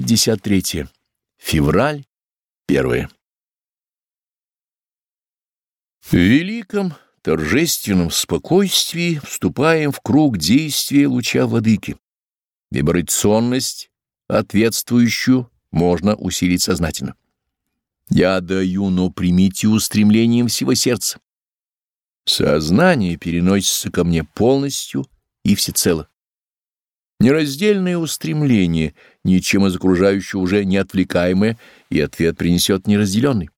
53. Февраль. Первое. В великом торжественном спокойствии вступаем в круг действия луча владыки. Вибрационность, ответствующую, можно усилить сознательно. Я даю, но примите устремлением всего сердца. Сознание переносится ко мне полностью и всецело. Нераздельное устремление, ничем из окружающего уже не отвлекаемое, и ответ принесет неразделенный.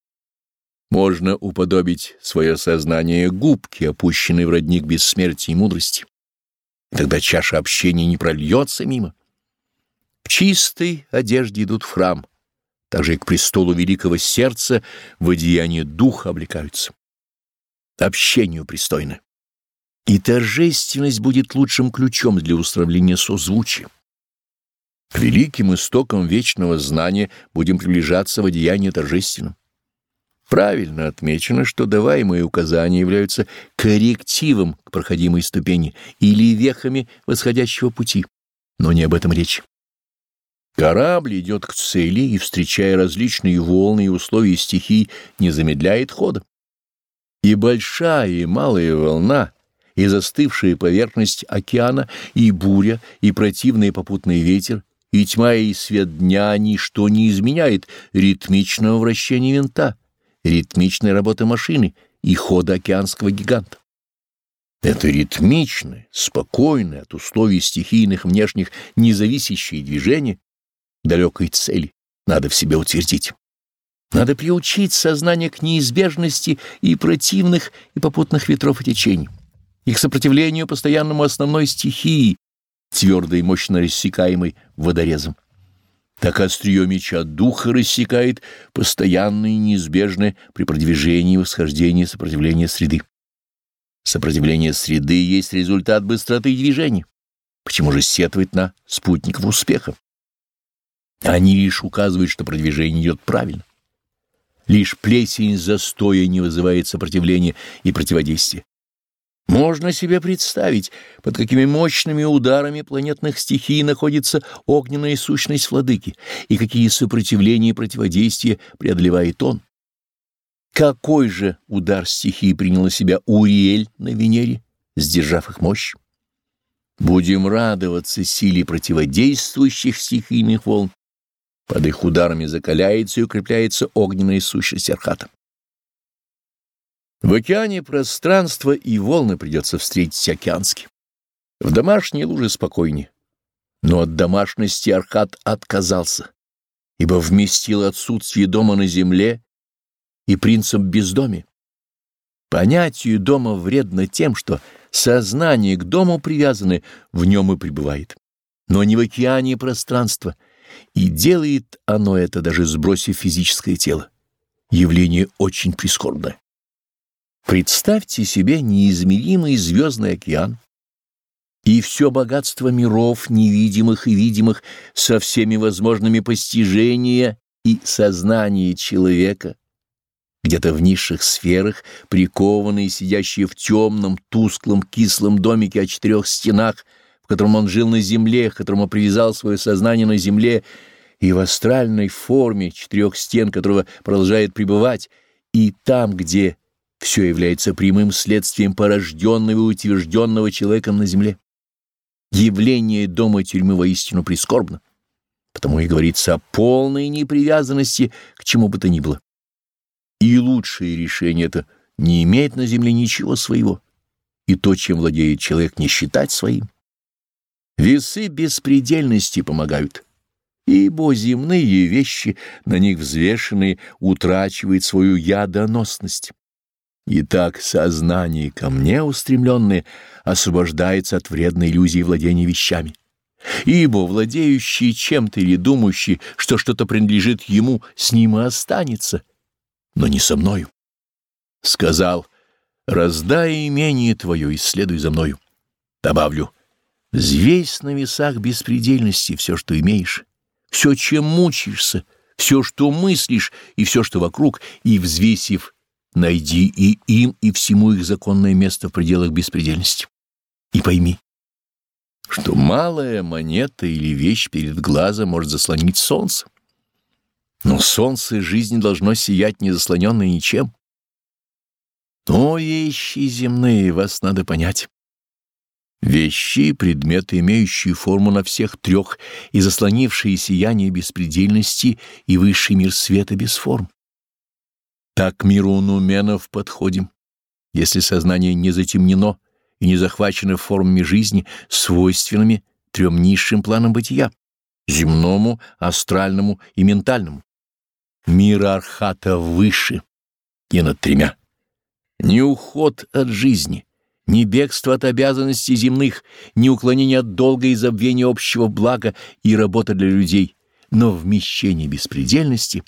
Можно уподобить свое сознание губке, опущенной в родник бессмертия и мудрости. Тогда чаша общения не прольется мимо. В чистой одежде идут в храм, также и к престолу великого сердца в одеяние духа облекаются. Общению пристойно и торжественность будет лучшим ключом для устроения созвучия. К великим истокам вечного знания будем приближаться в одеянии торжественном. Правильно отмечено, что даваемые указания являются коррективом к проходимой ступени или вехами восходящего пути, но не об этом речь. Корабль идет к цели и, встречая различные волны и условия стихий, не замедляет хода. И большая, и малая волна — и застывшая поверхность океана, и буря, и противный попутный ветер, и тьма, и свет дня ничто не изменяет ритмичного вращения винта, ритмичной работы машины и хода океанского гиганта. Это ритмичное, спокойное, от условий стихийных внешних независящее движение далекой цели надо в себе утвердить. Надо приучить сознание к неизбежности и противных, и попутных ветров и течений их сопротивлению постоянному основной стихии, твердо и мощно рассекаемой водорезом. Так острие меча духа рассекает постоянное и неизбежное при продвижении и восхождении сопротивления среды. Сопротивление среды есть результат быстроты движения. Почему же сетовать на спутников успеха? Они лишь указывают, что продвижение идет правильно. Лишь плесень застоя не вызывает сопротивления и противодействия. Можно себе представить, под какими мощными ударами планетных стихий находится огненная сущность владыки и какие сопротивления и противодействия преодолевает он. Какой же удар стихии принял на себя Уриэль на Венере, сдержав их мощь? Будем радоваться силе противодействующих стихийных волн. Под их ударами закаляется и укрепляется огненная сущность Архата. В океане пространства и волны придется встретить океанские. В домашней луже спокойнее. Но от домашности Архат отказался, ибо вместил отсутствие дома на земле и принцип бездомия. Понятию дома вредно тем, что сознание к дому привязаны, в нем и пребывает, но не в океане пространства, и делает оно это, даже сбросив физическое тело. Явление очень прискорбное. Представьте себе неизмеримый звездный океан и все богатство миров, невидимых и видимых, со всеми возможными постижения и сознания человека, где-то в низших сферах, прикованные, сидящие в темном, тусклом, кислом домике о четырех стенах, в котором он жил на земле, к которому привязал свое сознание на земле, и в астральной форме четырех стен, которого продолжает пребывать, и там, где все является прямым следствием порожденного и утвержденного человеком на земле. Явление дома тюрьмы воистину прискорбно, потому и говорится о полной непривязанности к чему бы то ни было. И лучшее решение это не иметь на земле ничего своего, и то, чем владеет человек, не считать своим. Весы беспредельности помогают, ибо земные вещи, на них взвешенные, утрачивают свою ядоносность. Итак, сознание ко мне устремленное освобождается от вредной иллюзии владения вещами. Ибо владеющий чем-то или думающий, что что-то принадлежит ему, с ним и останется, но не со мною. Сказал, раздай имение твое и следуй за мною. Добавлю, взвесь на весах беспредельности все, что имеешь, все, чем мучаешься, все, что мыслишь, и все, что вокруг, и, взвесив найди и им, и всему их законное место в пределах беспредельности. И пойми, что малая монета или вещь перед глазом может заслонить солнце. Но солнце жизни должно сиять, не заслоненное ничем. Но вещи земные вас надо понять. Вещи — предметы, имеющие форму на всех трех и заслонившие сияние беспредельности и высший мир света без форм. Так к миру нуменов подходим, если сознание не затемнено и не захвачено формами жизни, свойственными трем низшим планам бытия — земному, астральному и ментальному. Мир Архата выше и над тремя. Не уход от жизни, ни бегство от обязанностей земных, ни уклонение от долга и забвения общего блага и работа для людей, но вмещение беспредельности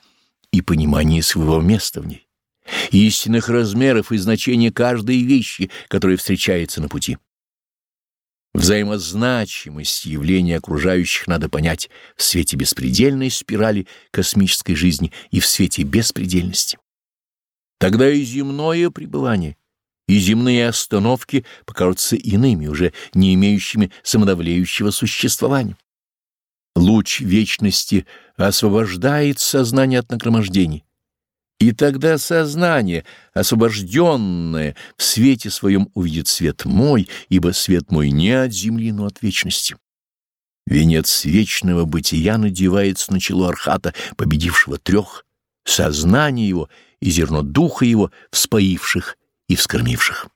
и понимание своего места в ней, истинных размеров и значения каждой вещи, которая встречается на пути. Взаимозначимость явления окружающих надо понять в свете беспредельной спирали космической жизни и в свете беспредельности. Тогда и земное пребывание, и земные остановки покажутся иными, уже не имеющими самодавлеющего существования. Луч вечности освобождает сознание от нагромождений, и тогда сознание, освобожденное, в свете своем увидит свет мой, ибо свет мой не от земли, но от вечности. Венец вечного бытия надевается на чело Архата, победившего трех, сознание его — и зерно духа его вспоивших и вскормивших.